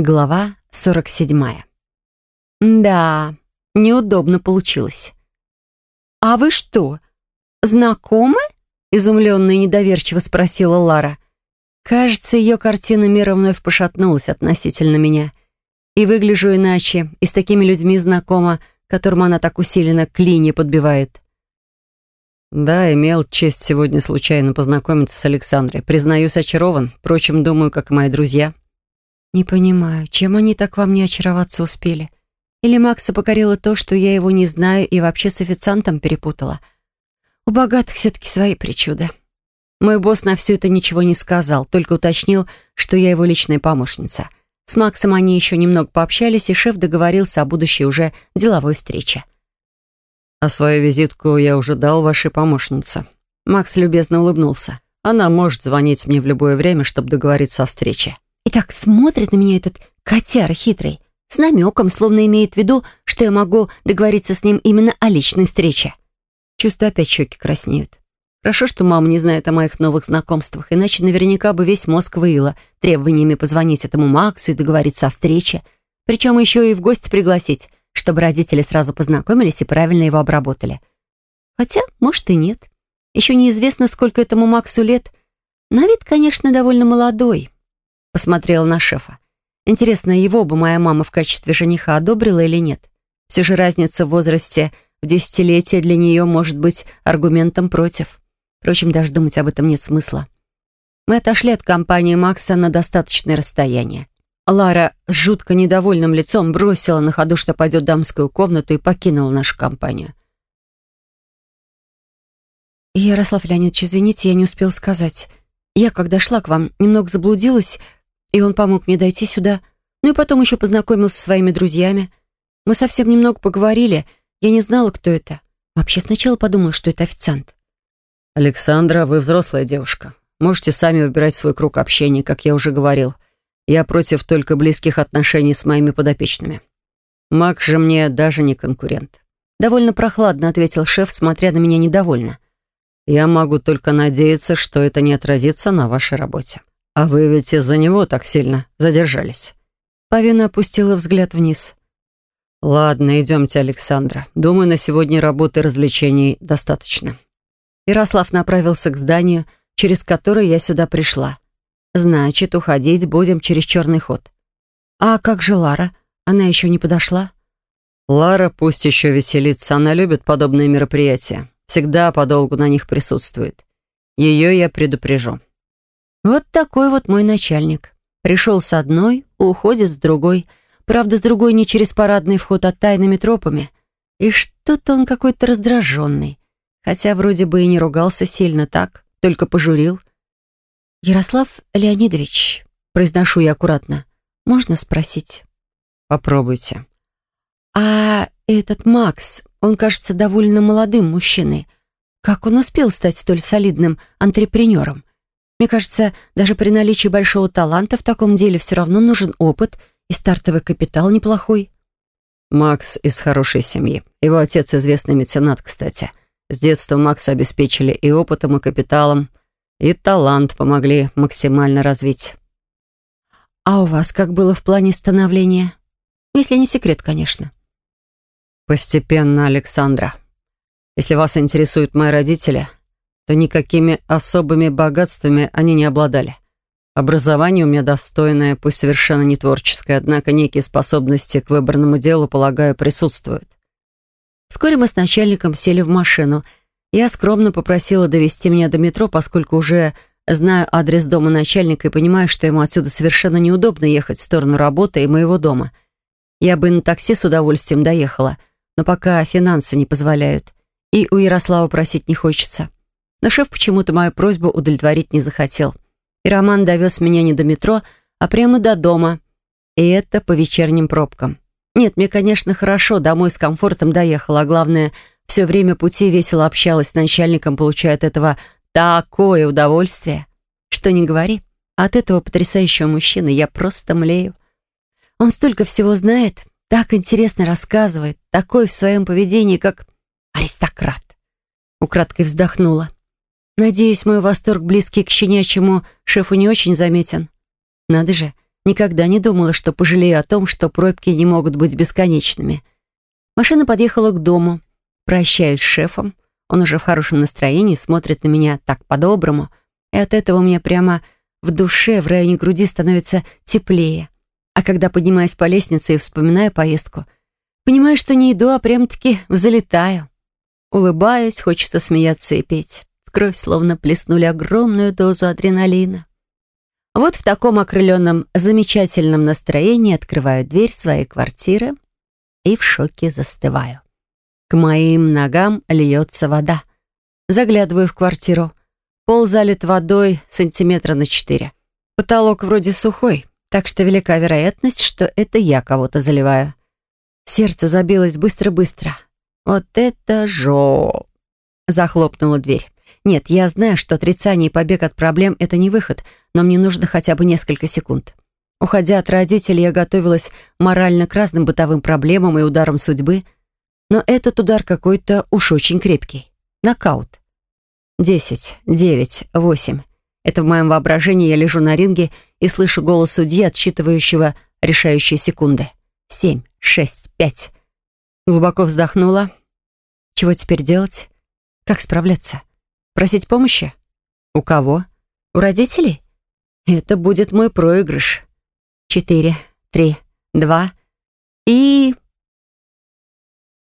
Глава 47. Да, неудобно получилось. «А вы что, знакомы?» — изумленно и недоверчиво спросила Лара. Кажется, ее картина мира вновь пошатнулась относительно меня. И выгляжу иначе, и с такими людьми знакома, которым она так усиленно клинья подбивает. Да, имел честь сегодня случайно познакомиться с Александрой. Признаюсь, очарован. Впрочем, думаю, как и мои друзья. Не понимаю, чем они так во мне очароваться успели? Или Макса покорило то, что я его не знаю и вообще с официантом перепутала? У богатых все-таки свои причуды. Мой босс на все это ничего не сказал, только уточнил, что я его личная помощница. С Максом они еще немного пообщались, и шеф договорился о будущей уже деловой встрече. «А свою визитку я уже дал вашей помощнице». Макс любезно улыбнулся. «Она может звонить мне в любое время, чтобы договориться о встрече». И так смотрит на меня этот котяра хитрый, с намеком, словно имеет в виду, что я могу договориться с ним именно о личной встрече. Чувствую, опять щеки краснеют. Хорошо, что мама не знает о моих новых знакомствах, иначе наверняка бы весь мозг выила требованиями позвонить этому Максу и договориться о встрече, причем еще и в гости пригласить, чтобы родители сразу познакомились и правильно его обработали. Хотя, может, и нет. Еще неизвестно, сколько этому Максу лет. На вид, конечно, довольно молодой. Посмотрела на шефа. Интересно, его бы моя мама в качестве жениха одобрила или нет? Все же разница в возрасте в десятилетие для нее может быть аргументом против. Впрочем, даже думать об этом нет смысла. Мы отошли от компании Макса на достаточное расстояние. Лара с жутко недовольным лицом бросила на ходу, что пойдет в дамскую комнату и покинула нашу компанию. «Ярослав Леонидович, извините, я не успел сказать. Я, когда шла к вам, немного заблудилась, и он помог мне дойти сюда. Ну и потом еще познакомился со своими друзьями. Мы совсем немного поговорили. Я не знала, кто это. Вообще сначала подумала, что это официант. «Александра, вы взрослая девушка. Можете сами выбирать свой круг общения, как я уже говорил. Я против только близких отношений с моими подопечными. Макс же мне даже не конкурент. Довольно прохладно ответил шеф, смотря на меня недовольно. Я могу только надеяться, что это не отразится на вашей работе. А вы ведь из-за него так сильно задержались. Павина опустила взгляд вниз. «Ладно, идемте, Александра. Думаю, на сегодня работы и развлечений достаточно». Ярослав направился к зданию, через которое я сюда пришла. Значит, уходить будем через черный ход. А как же Лара? Она еще не подошла? Лара пусть еще веселится, она любит подобные мероприятия. Всегда подолгу на них присутствует. Ее я предупрежу. Вот такой вот мой начальник. Пришел с одной, уходит с другой. Правда, с другой не через парадный вход, а тайными тропами. И что-то он какой-то раздраженный. Хотя вроде бы и не ругался сильно так, только пожурил. «Ярослав Леонидович», — произношу я аккуратно, — «можно спросить?» «Попробуйте». «А этот Макс, он кажется довольно молодым мужчиной. Как он успел стать столь солидным антрепренером? Мне кажется, даже при наличии большого таланта в таком деле все равно нужен опыт и стартовый капитал неплохой». «Макс из хорошей семьи. Его отец известный меценат, кстати. С детства Макса обеспечили и опытом, и капиталом и талант помогли максимально развить. А у вас как было в плане становления? Если не секрет, конечно. Постепенно, Александра. Если вас интересуют мои родители, то никакими особыми богатствами они не обладали. Образование у меня достойное, пусть совершенно не творческое, однако некие способности к выборному делу, полагаю, присутствуют. Вскоре мы с начальником сели в машину — я скромно попросила довести меня до метро, поскольку уже знаю адрес дома начальника и понимаю, что ему отсюда совершенно неудобно ехать в сторону работы и моего дома. Я бы на такси с удовольствием доехала, но пока финансы не позволяют. И у Ярослава просить не хочется. Но шеф почему-то мою просьбу удовлетворить не захотел. И Роман довез меня не до метро, а прямо до дома. И это по вечерним пробкам. Нет, мне, конечно, хорошо, домой с комфортом доехала, а главное — все время пути весело общалась с начальником, получая от этого такое удовольствие. Что не говори, от этого потрясающего мужчины я просто млею. Он столько всего знает, так интересно рассказывает, такой в своем поведении, как аристократ. Украдкой вздохнула. Надеюсь, мой восторг, близкий к щенячьему, шефу не очень заметен. Надо же, Никогда не думала, что пожалею о том, что пробки не могут быть бесконечными. Машина подъехала к дому. Прощаюсь с шефом. Он уже в хорошем настроении, смотрит на меня так по-доброму. И от этого мне прямо в душе, в районе груди становится теплее. А когда поднимаюсь по лестнице и вспоминаю поездку, понимаю, что не иду, а прям-таки взлетаю. Улыбаюсь, хочется смеяться и петь. В кровь словно плеснули огромную дозу адреналина. Вот в таком окрыленном, замечательном настроении открываю дверь своей квартиры и в шоке застываю. К моим ногам льется вода. Заглядываю в квартиру. Пол залит водой сантиметра на четыре. Потолок вроде сухой, так что велика вероятность, что это я кого-то заливаю. Сердце забилось быстро-быстро. Вот это жо! Захлопнула дверь. Нет, я знаю, что отрицание и побег от проблем — это не выход, но мне нужно хотя бы несколько секунд. Уходя от родителей, я готовилась морально к разным бытовым проблемам и ударам судьбы, но этот удар какой-то уж очень крепкий. Нокаут. Десять, девять, восемь. Это в моем воображении я лежу на ринге и слышу голос судьи, отсчитывающего решающие секунды. Семь, шесть, пять. Глубоко вздохнула. Чего теперь делать? Как справляться? Просить помощи? У кого? У родителей? Это будет мой проигрыш. Четыре, три, два и...